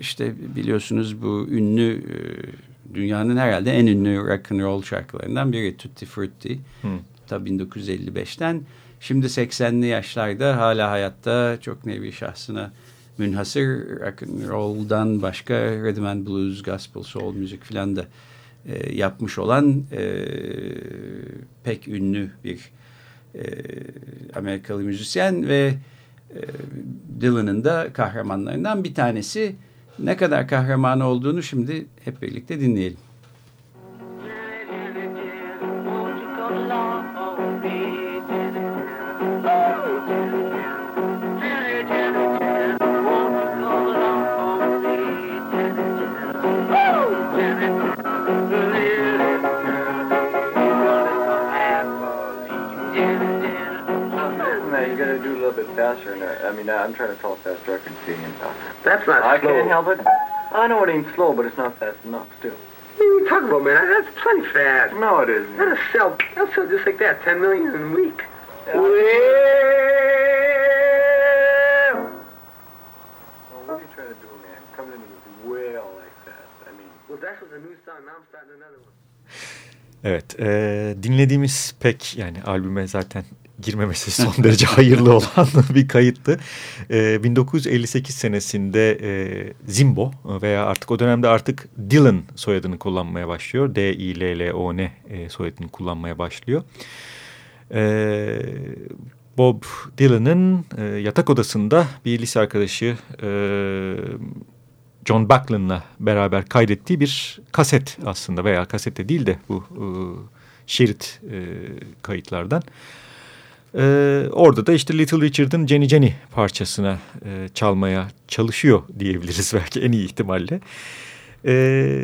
işte biliyorsunuz bu ünlü e, dünyanın herhalde en ünlü rock and roll şarkılarından biri Tutti Frutti. Hmm. Tabii 1955'ten. Şimdi 80'li yaşlarda hala hayatta çok nevi şahsına münhasır rock and roll'dan başka rhythm and blues, gospel, soul müzik filan da e, yapmış olan e, pek ünlü bir e, Amerikalı müzisyen ve e, Dylan'ın da kahramanlarından bir tanesi. Ne kadar kahraman olduğunu şimdi hep birlikte dinleyelim. Faster. And I mean, I'm trying to tell a fast record, see, and uh, That's not I slow. can't help it. I know it ain't slow, but it's not fast enough, still. What are you talking about, man? That's plenty fast. No, it isn't. That'll sell, that'll sell just like that, 10 million in a week. Yeah. Well, Well, what are you trying to do, man? Coming in with wail like that. I mean, well, that was a new song. Now I'm starting another one. Evet, e, dinlediğimiz pek yani albüme zaten girmemesi son (laughs) derece hayırlı olan (laughs) bir kayıttı. E, 1958 senesinde e, Zimbo veya artık o dönemde artık Dylan soyadını kullanmaya başlıyor. D-I-L-L-O-N e, soyadını kullanmaya başlıyor. E, Bob Dylan'ın e, yatak odasında bir lise arkadaşı e, John Buckland'la beraber kaydettiği bir kaset aslında veya kasette değil de bu e, şerit e, kayıtlardan. Orada da işte Little Richard'ın Jenny Jenny parçasına e, çalmaya çalışıyor diyebiliriz (laughs) belki en iyi ihtimalle. E,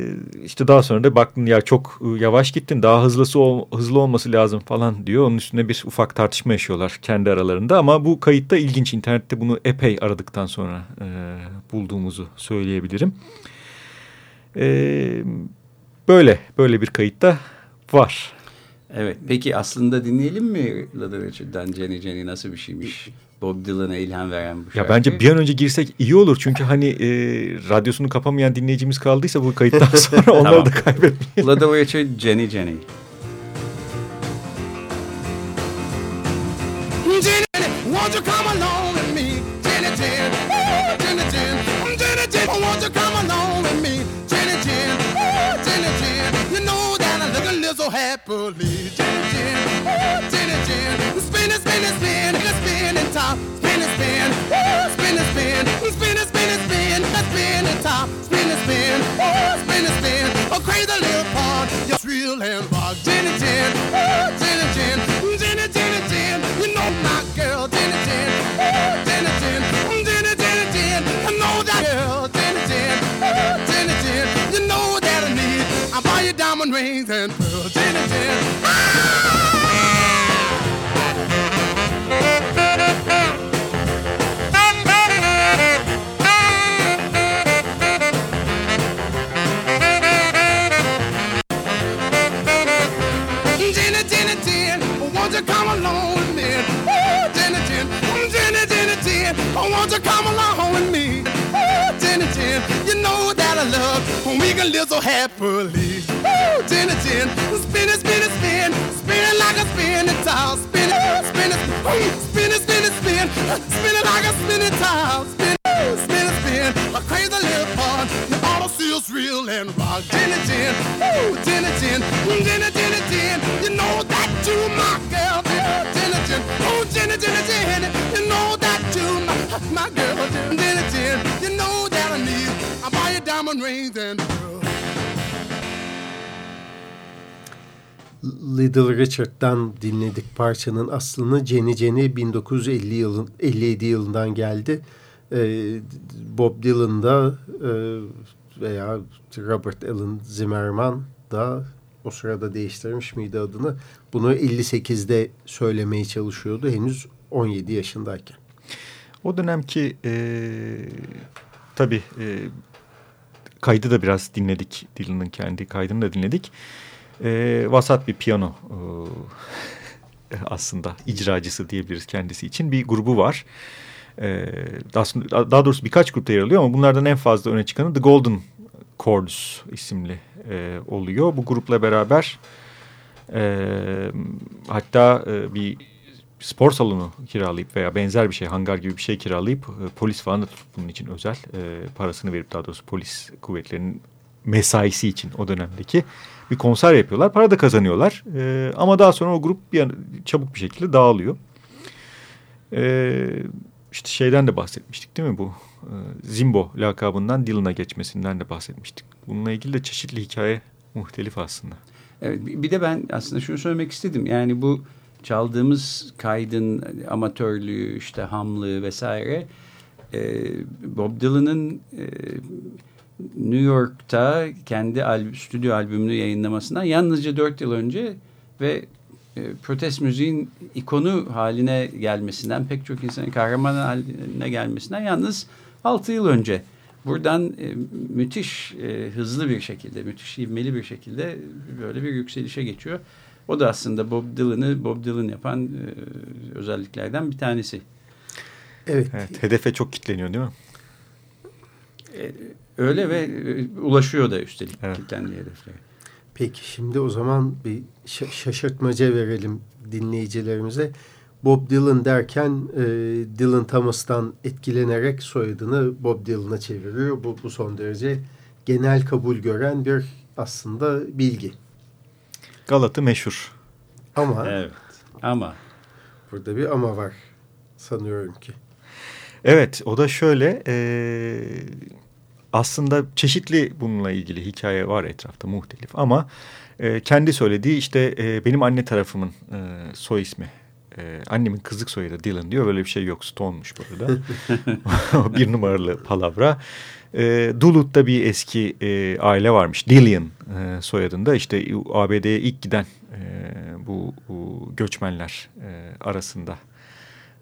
işte daha sonra da baktın ya çok e, yavaş gittin daha hızlısı ol, hızlı olması lazım falan diyor. Onun üstüne bir ufak tartışma yaşıyorlar kendi aralarında ama bu kayıtta ilginç internette bunu epey aradıktan sonra e, bulduğumuzu söyleyebilirim. E, böyle böyle bir kayıtta var. Evet peki aslında dinleyelim mi Little Richard'dan Jenny Jenny nasıl bir şeymiş? Bob Dylan'a ilham veren bu şarkı. Ya bence bir an önce girsek iyi olur. Çünkü hani e, radyosunu kapamayan dinleyicimiz kaldıysa bu kayıttan (laughs) sonra onları Tamam. da kaybetmeyelim. Little Richard Jenny Jenny. Jenny, won't you come along with me? Jenny, Jen, Jenny, Jen, Jenny, Jen, won't you come along so happily. Gin, gin, ooh, gin and gin. Spin and spin and spin, a spin and top. Spin and spin, ooh, spin and spin. Spin and spin and spin, a spin and top. Spin and spin, ooh, spin and spin. Oh, crazy little part, you're shrill and rock. Gin and gin, ooh, gin and gin. Diamond rings and pearls, Jenny, Jen. Jenny, Jenny, Jen, won't you come along with me? Oh, Jenny, Jen, Jenny, Jenny, Jen, won't you come along with me? Oh, Jenny, Jen, you know that I love when we can live so happily. Oh, Jenny, Jen, spin it, spin it, spin, spin it like a spinning tile, spin it, spin it, spin it, spin it, spin, spin it like a spinning tile, spin it, spin it, spin, a crazy little part, the auto seals real and rock. Jenny, Jen, oh, Jenny, Jen, Jenny, Jenny, Jen, you know that you my girl, Jenny, Jen, oh, Jenny, Jenny, Jen, you know that to my, my girl. Jenny Jen, you know that I need. I buy you diamond rings and pearls. Little Richard'dan dinledik parçanın aslını. Jenny Jenny 1950 yılın 57 yılından geldi. Ee, Bob Dylan da e, veya Robert Allen Zimmerman da o sırada değiştirmiş miydi adını? Bunu 58'de söylemeye çalışıyordu henüz 17 yaşındayken. O dönemki e, tabii e, kaydı da biraz dinledik. Dylan'ın kendi kaydını da dinledik. E, vasat bir piyano e, (laughs) aslında icracısı diyebiliriz kendisi için bir grubu var. E, aslında daha doğrusu birkaç grupta yer alıyor ama bunlardan en fazla öne çıkanı The Golden Chords isimli e, oluyor. Bu grupla beraber e, hatta e, bir spor salonu kiralayıp veya benzer bir şey hangar gibi bir şey kiralayıp e, polis falan da tutup bunun için özel e, parasını verip daha doğrusu polis kuvvetlerinin mesaisi için o dönemdeki bir konser yapıyorlar. Para da kazanıyorlar. E, ama daha sonra o grup bir an, çabuk bir şekilde dağılıyor. E, işte şeyden de bahsetmiştik değil mi bu? E, Zimbo lakabından Dylan'a geçmesinden de bahsetmiştik. Bununla ilgili de çeşitli hikaye muhtelif aslında. Evet, bir de ben aslında şunu söylemek istedim. Yani bu çaldığımız kaydın amatörlüğü, işte hamlığı vesaire e, Bob Dylan'ın e, New York'ta kendi albüm, stüdyo albümünü yayınlamasından yalnızca dört yıl önce ve e, protest müziğin ikonu haline gelmesinden pek çok insanın kahraman haline gelmesinden yalnız altı yıl önce buradan e, müthiş e, hızlı bir şekilde müthiş ivmeli bir şekilde böyle bir yükselişe geçiyor. O da aslında Bob Dylan'ı Bob Dylan yapan e, özelliklerden bir tanesi. Evet. evet. Hedefe çok kitleniyor değil mi? E, öyle ve e, ulaşıyor da üstelik evet. kilitlendiği hedeflere. Peki şimdi o zaman bir şaşırtmaca verelim dinleyicilerimize. Bob Dylan derken e, Dylan Thomas'tan etkilenerek soyadını Bob Dylan'a çeviriyor. Bu, bu son derece genel kabul gören bir aslında bilgi. Galat'ı meşhur. Ama evet, ama burada bir ama var sanıyorum ki. Evet o da şöyle e, aslında çeşitli bununla ilgili hikaye var etrafta muhtelif ama e, kendi söylediği işte e, benim anne tarafımın e, soy ismi e, annemin kızlık soyadı Dylan diyor. Böyle bir şey yok. Stone'muş burada. (laughs) (laughs) bir numaralı palavra. E, Dulut'ta bir eski e, aile varmış. Dillian e, soyadında. İşte ABD'ye ilk giden e, bu, bu göçmenler e, arasında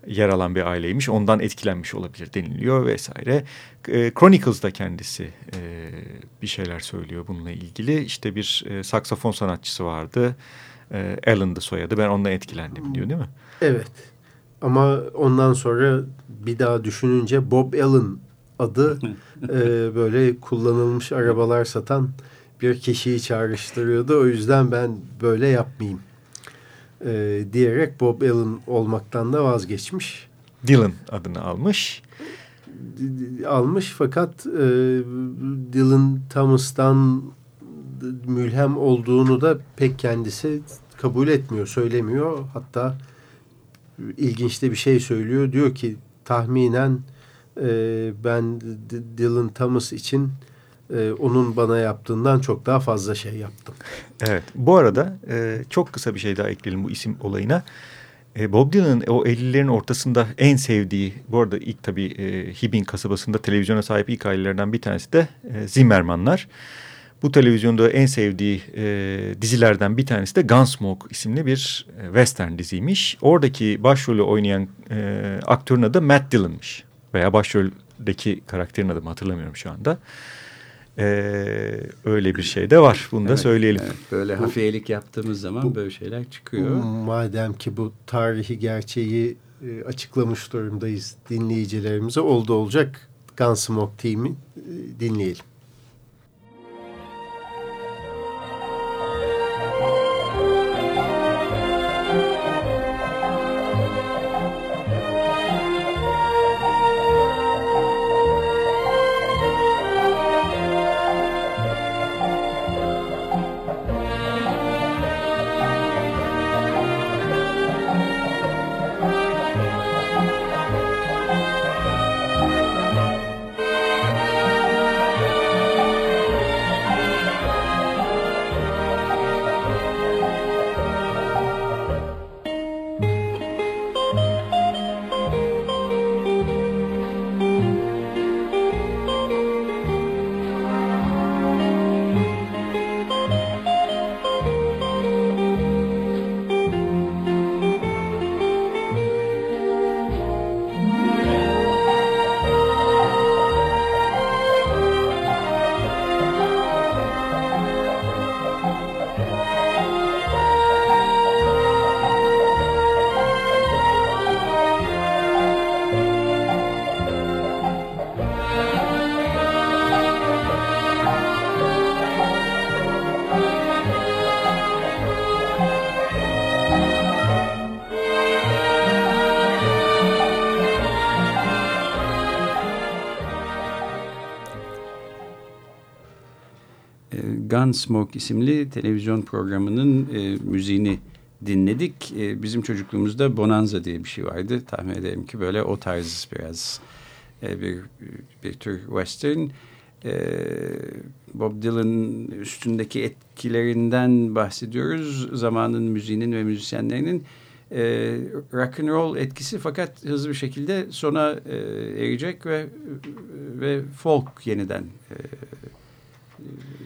yer alan bir aileymiş. Ondan etkilenmiş olabilir deniliyor vesaire. E, Chronicles'da kendisi e, bir şeyler söylüyor bununla ilgili. İşte bir e, saksafon sanatçısı vardı. E, Allen'dı soyadı. Ben ondan etkilendim diyor değil mi? Evet. Ama ondan sonra bir daha düşününce Bob Allen adı (laughs) e, böyle kullanılmış arabalar satan bir kişiyi çağrıştırıyordu. O yüzden ben böyle yapmayayım e, diyerek Bob Allen olmaktan da vazgeçmiş. Dylan adını almış. Almış fakat e, Dylan Thomas'tan mülhem olduğunu da pek kendisi kabul etmiyor, söylemiyor. Hatta ilginç de bir şey söylüyor. Diyor ki tahminen e, ben Dylan Thomas için e, onun bana yaptığından çok daha fazla şey yaptım. Evet. Bu arada e, çok kısa bir şey daha ekleyelim bu isim olayına. E, Bob Dylan'ın o 50'lerin ortasında en sevdiği, bu arada ilk tabii e, Hibbing kasabasında televizyona sahip ilk ailelerden bir tanesi de e, Zimmermanlar. Bu televizyonda en sevdiği e, dizilerden bir tanesi de Gunsmoke isimli bir e, western diziymiş. Oradaki başrolü oynayan e, aktörün adı Matt Dillon'mış. Veya başroldeki karakterin adını hatırlamıyorum şu anda. Ee, öyle bir şey de var. Bunu evet, da söyleyelim. Evet, böyle bu, hafiyelik yaptığımız zaman bu, böyle şeyler çıkıyor. Madem ki bu tarihi gerçeği e, açıklamış durumdayız dinleyicilerimize oldu olacak Gunsmoke Team'i e, dinleyelim. Gunsmoke isimli televizyon programının e, müziğini dinledik. E, bizim çocukluğumuzda Bonanza diye bir şey vardı. Tahmin ederim ki böyle o tarz biraz e, bir, bir tür western. E, Bob Dylan'ın üstündeki etkilerinden bahsediyoruz. Zamanın müziğinin ve müzisyenlerinin e, rock and roll etkisi fakat hızlı bir şekilde sona e, erecek ve ve folk yeniden e,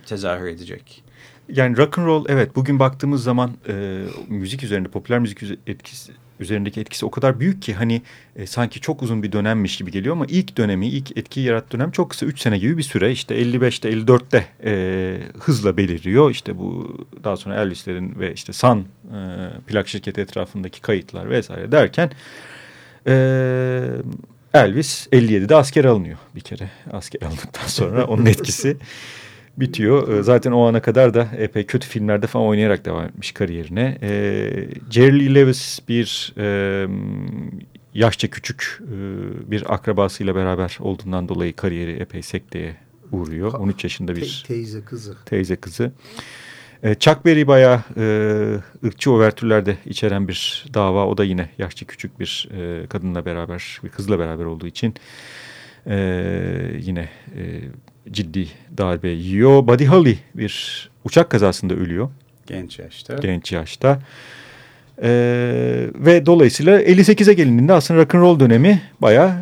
tezahür edecek. Yani rock and roll evet bugün baktığımız zaman e, müzik üzerinde popüler müzik etkisi üzerindeki etkisi o kadar büyük ki hani e, sanki çok uzun bir dönemmiş gibi geliyor ama ilk dönemi ilk etkiyi yarattığı dönem çok kısa 3 sene gibi bir süre. İşte 55'te 54'te e, hızla beliriyor. İşte bu daha sonra Elvis'lerin ve işte Sun e, plak şirketi etrafındaki kayıtlar vesaire derken e, Elvis 57'de asker alınıyor bir kere. Asker alındıktan sonra onun etkisi (laughs) bitiyor. Ee, zaten o ana kadar da epey kötü filmlerde falan oynayarak devam etmiş kariyerine. E, Jerry Lee Lewis bir e, yaşça küçük e, bir akrabasıyla beraber olduğundan dolayı kariyeri epey sekteye uğruyor. 13 yaşında bir Te teyze kızı. Teyze kızı. E, Chuck Berry bayağı e, ırkçı overtürlerde içeren bir dava. O da yine yaşça küçük bir e, kadınla beraber, bir kızla beraber olduğu için e, yine e, ciddi darbe yiyor. Buddy Holly bir uçak kazasında ölüyor. Genç yaşta. Genç yaşta. Ee, ve dolayısıyla 58'e gelindiğinde aslında rock and roll dönemi bayağı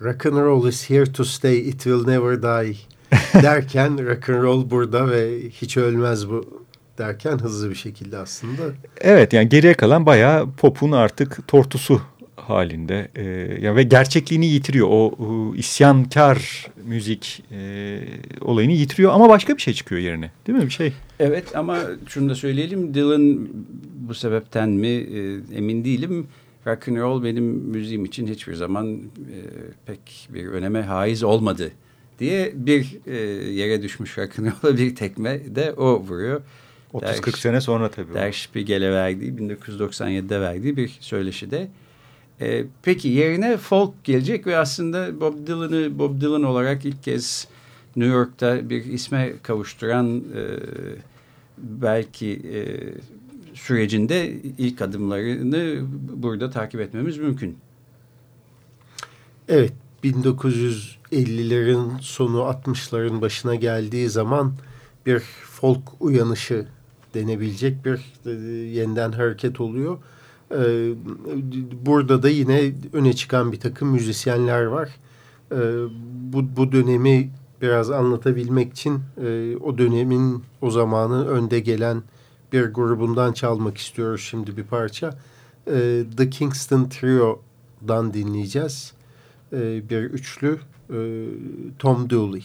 rock and roll is here to stay, it will never die (laughs) derken rock and roll burada ve hiç ölmez bu derken hızlı bir şekilde aslında. Evet yani geriye kalan bayağı popun artık tortusu halinde e, ya ve gerçekliğini yitiriyor. O, o isyankar müzik e, olayını yitiriyor ama başka bir şey çıkıyor yerine. Değil mi bir şey? Evet ama şunu da söyleyelim Dylan bu sebepten mi e, emin değilim. Rock and roll benim müziğim için hiçbir zaman e, pek bir öneme haiz olmadı diye bir e, yere düşmüş rock and roll'a bir tekme de o vuruyor. 30-40 sene sonra tabii. Der Spiegel'e verdiği 1997'de verdiği bir söyleşide. E, peki yerine folk gelecek ve aslında Bob Dylan'ı Bob Dylan olarak ilk kez New York'ta bir isme kavuşturan e, belki e, sürecinde ilk adımlarını burada takip etmemiz mümkün. Evet 1950'lerin sonu 60'ların başına geldiği zaman bir folk uyanışı denebilecek bir e, yeniden hareket oluyor. Ee, burada da yine öne çıkan bir takım müzisyenler var. Ee, bu, bu dönemi biraz anlatabilmek için e, o dönemin o zamanı önde gelen bir grubundan çalmak istiyoruz şimdi bir parça. Ee, The Kingston Trio'dan dinleyeceğiz. bir üçlü Tom Dooley.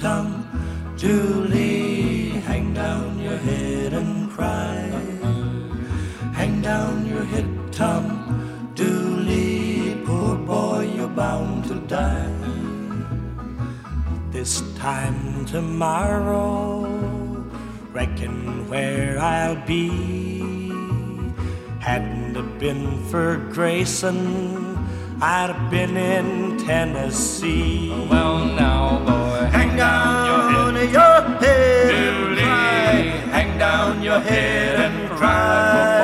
Tom Dooley, hang down your head and cry. Hang down your head, Tom Dooley, poor boy, you're bound to die. This time tomorrow, reckon where I'll be. Hadn't it been for Grayson, I'd have been in Tennessee. Well, now, hang down your head and cry. Hang down your head and cry.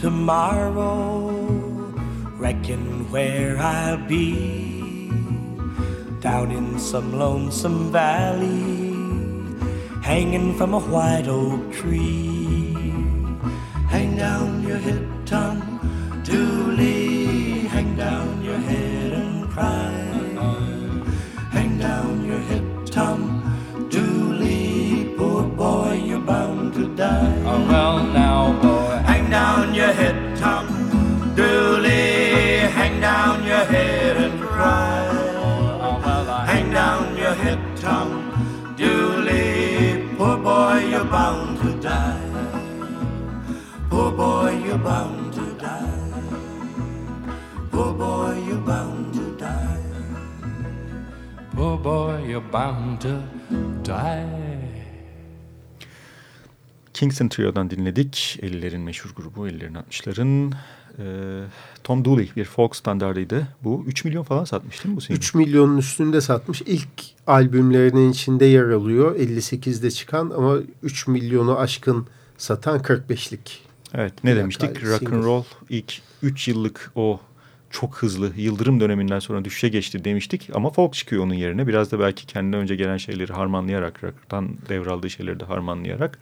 Tomorrow, reckon where I'll be. Down in some lonesome valley, hanging from a white oak tree. Hang down your head, Tom Dooley. Hang down your head you're bound to die. Kingston Trio'dan dinledik. 50'lerin meşhur grubu, 50'lerin 60'ların. Ee, Tom Dooley bir folk standardıydı. Bu 3 milyon falan satmış değil mi bu single? 3 milyonun üstünde satmış. İlk albümlerinin içinde yer alıyor. 58'de çıkan ama 3 milyonu aşkın satan 45'lik. Evet ne demiştik? Rock and roll ilk 3 yıllık o çok hızlı yıldırım döneminden sonra düşüşe geçti demiştik. Ama folk çıkıyor onun yerine. Biraz da belki kendinden önce gelen şeyleri harmanlayarak, rock'tan devraldığı şeyleri de harmanlayarak.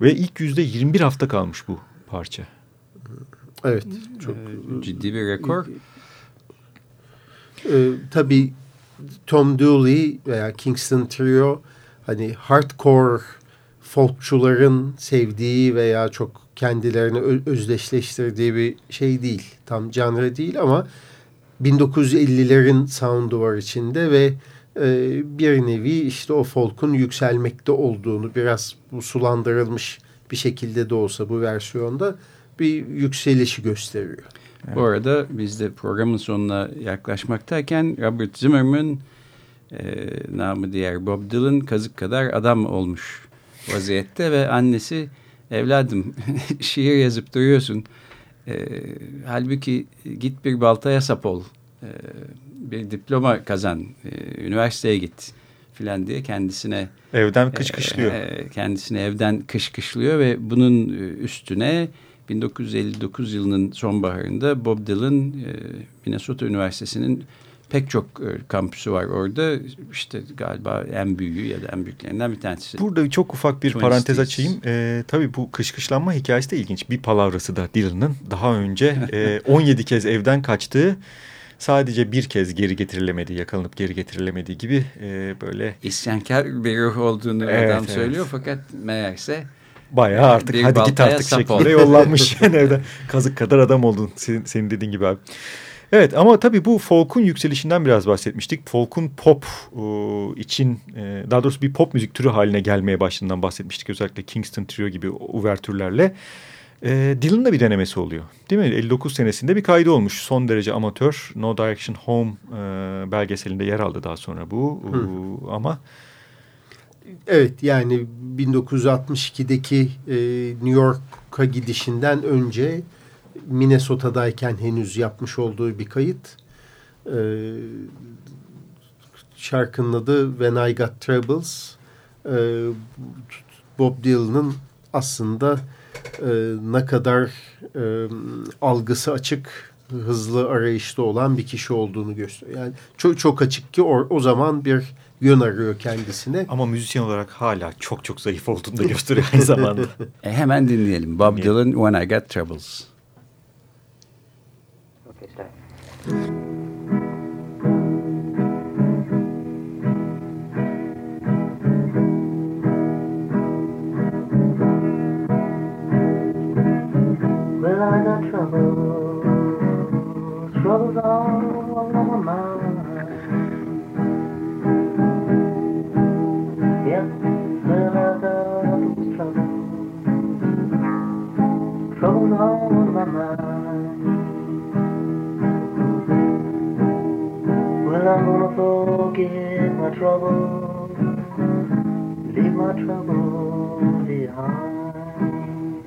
Ve ilk yüzde 21 hafta kalmış bu parça. Evet. Çok Ee, ciddi bir rekor. Ee, tabii Tom Dooley veya Kingston Trio hani hardcore folkçuların sevdiği veya çok kendilerini özdeşleştirdiği bir şey değil. Tam genre değil ama 1950'lerin sound'u var içinde ve e, bir nevi işte o folk'un yükselmekte olduğunu biraz bu sulandırılmış bir şekilde de olsa bu versiyonda bir yükselişi gösteriyor. Bu arada biz de programın sonuna yaklaşmaktayken Robert Zimmerman e, namı diğer Bob Dylan kazık kadar adam olmuş vaziyette ve annesi evladım (laughs) şiir yazıp duruyorsun. E, halbuki git bir baltaya sap ol. E, bir diploma kazan. E, üniversiteye git filan diye kendisine Evden kışkışlıyor. e, kendisini evden kışkışlıyor ve bunun e, üstüne 1959 yılının sonbaharında Bob Dylan e, Minnesota Üniversitesi'nin pek çok e, kampüsü var orada. İşte galiba en büyüğü ya da en büyüklerinden bir tanesi. Burada çok ufak bir parantez açayım. Ee, tabii bu kışkışlanma hikayesi de ilginç. Bir palavrası da Dylan'ın daha önce e, (laughs) 17 kez evden kaçtığı sadece bir kez geri getirilemediği, yakalanıp geri getirilemediği gibi e, böyle İsyankar bir ruh olduğunu Evet, adam evet. söylüyor fakat meğerse bayağı artık Bir hadi git artık şeklinde yollanmış. (laughs) (laughs) yani evden kazık kadar adam oldun senin, senin dediğin gibi abi. Evet ama tabii bu folk'un yükselişinden biraz bahsetmiştik. Folk'un pop e, için e, daha doğrusu bir pop müzik türü haline gelmeye başladığından bahsetmiştik. Özellikle Kingston Trio gibi uvertürlerle. E, Dylan'ın da bir denemesi oluyor. Değil mi? 59 senesinde bir kaydı olmuş. Son derece amatör No Direction Home e, belgeselinde yer aldı daha sonra bu. Hı. E, ama Evet yani 1962'deki e, New York'a gidişinden önce Minnesota'dayken henüz yapmış olduğu bir kayıt. E, şarkının adı When I Got Troubles. E, Bob Dylan'ın aslında e, ne kadar e, algısı açık, hızlı arayışta olan bir kişi olduğunu gösteriyor. Yani çok çok açık ki o, o zaman bir yön arıyor kendisine. ama müzisyen olarak hala çok çok zayıf olduğunu da gösteriyor aynı zamanda. (laughs) E, hemen dinleyelim. Bob Dylan When I Got Troubles. Mm-hmm. trouble, leave my trouble behind,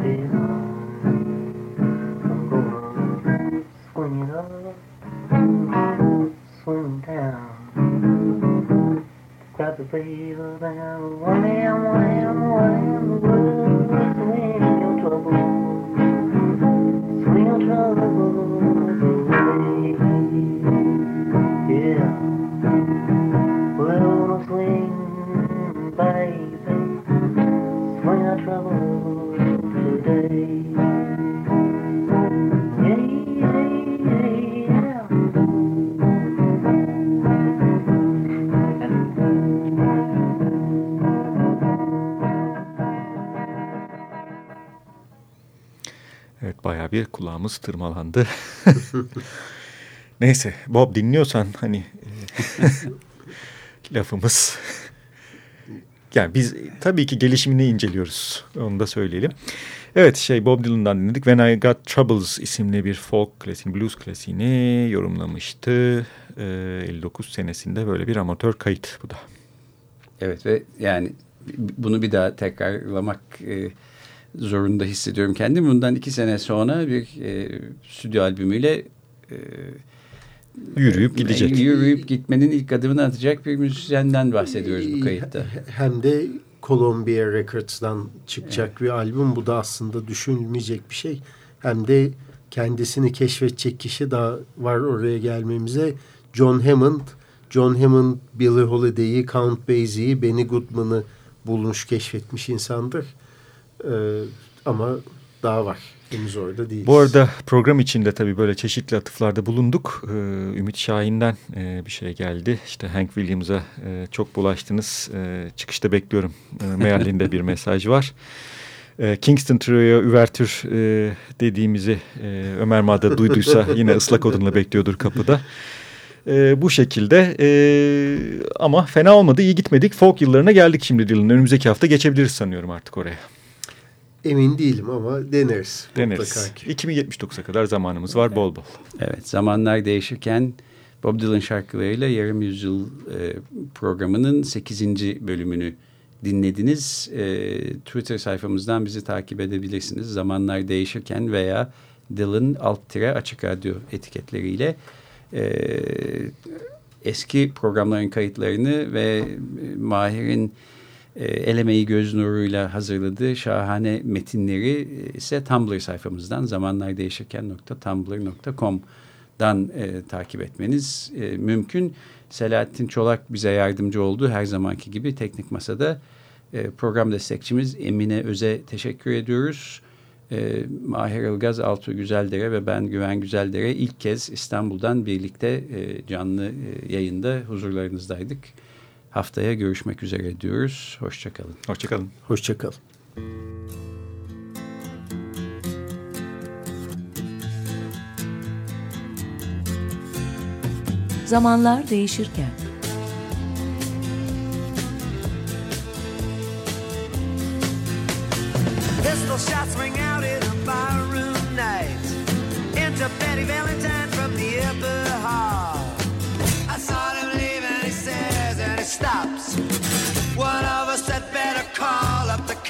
behind. I'm going swinging up, swinging down. Got the fever down, wham, wham, wham, wham, swing your trouble, swing your trouble. Bayağı bir kulağımız tırmalandı. (laughs) Neyse Bob dinliyorsan hani e, (laughs) lafımız yani biz tabii ki gelişimini inceliyoruz onu da söyleyelim. Evet şey Bob Dylan'dan dinledik When I Got Troubles isimli bir folk klasiğini blues klasiğini yorumlamıştı. E, 59 senesinde böyle bir amatör kayıt bu da. Evet ve yani bunu bir daha tekrarlamak e, zorunda hissediyorum kendim. Bundan iki sene sonra bir e, stüdyo albümüyle e, Yürüyüp gidecek. Yürüyüp gitmenin ilk adımını atacak bir müzisyenden bahsediyoruz bu kayıtta. Hem de Columbia Records'dan çıkacak bir albüm. Bu da aslında düşünülmeyecek bir şey. Hem de kendisini keşfedecek kişi daha var oraya gelmemize. John Hammond. John Hammond, Billie Holiday'i, Count Basie'yi, Benny Goodman'ı bulmuş, keşfetmiş insandır. Ee, ama daha var. Henüz orada değiliz. Bu arada program içinde tabii böyle çeşitli atıflarda bulunduk. Ee, Ümit Şahin'den e, bir şey geldi. İşte Hank Williams'a e, çok bulaştınız. E, çıkışta bekliyorum. E, (laughs) mealinde bir mesaj var. E, Kingston Trio'ya üvertür e, dediğimizi e, Ömer Madra duyduysa (laughs) yine ıslak odunla bekliyordur kapıda. E, bu şekilde e, ama fena olmadı iyi gitmedik. Folk yıllarına geldik şimdi Dylan'ın. Önümüzdeki hafta geçebiliriz sanıyorum artık oraya. Emin değilim ama deneriz. Deneriz. 2079'a kadar zamanımız var bol bol. Evet zamanlar değişirken Bob Dylan şarkılarıyla Yarım Yüzyıl e, programının 8. bölümünü dinlediniz. E, Twitter sayfamızdan bizi takip edebilirsiniz. Zamanlar değişirken veya Dylan alt tire açık radyo etiketleriyle e, eski programların kayıtlarını ve Mahir'in e, el emeği göz nuruyla hazırladığı şahane metinleri ise Tumblr sayfamızdan zamanlardeyişirken.tumblr.com'dan e, takip etmeniz e, mümkün. Selahattin Çolak bize yardımcı oldu. Her zamanki gibi Teknik Masa'da e, program destekçimiz Emine Öz'e teşekkür ediyoruz. E, Mahir Ilgaz, Altuğ Güzeldere ve ben Güven Güzeldere ilk kez İstanbul'dan birlikte e, canlı e, yayında huzurlarınızdaydık. Haftaya görüşmek üzere diyoruz. Hoşçakalın. Hoşçakalın. Hoşçakalın. Zamanlar değişirken Pistol shots ring out in a barroom night. Enter Betty Valentine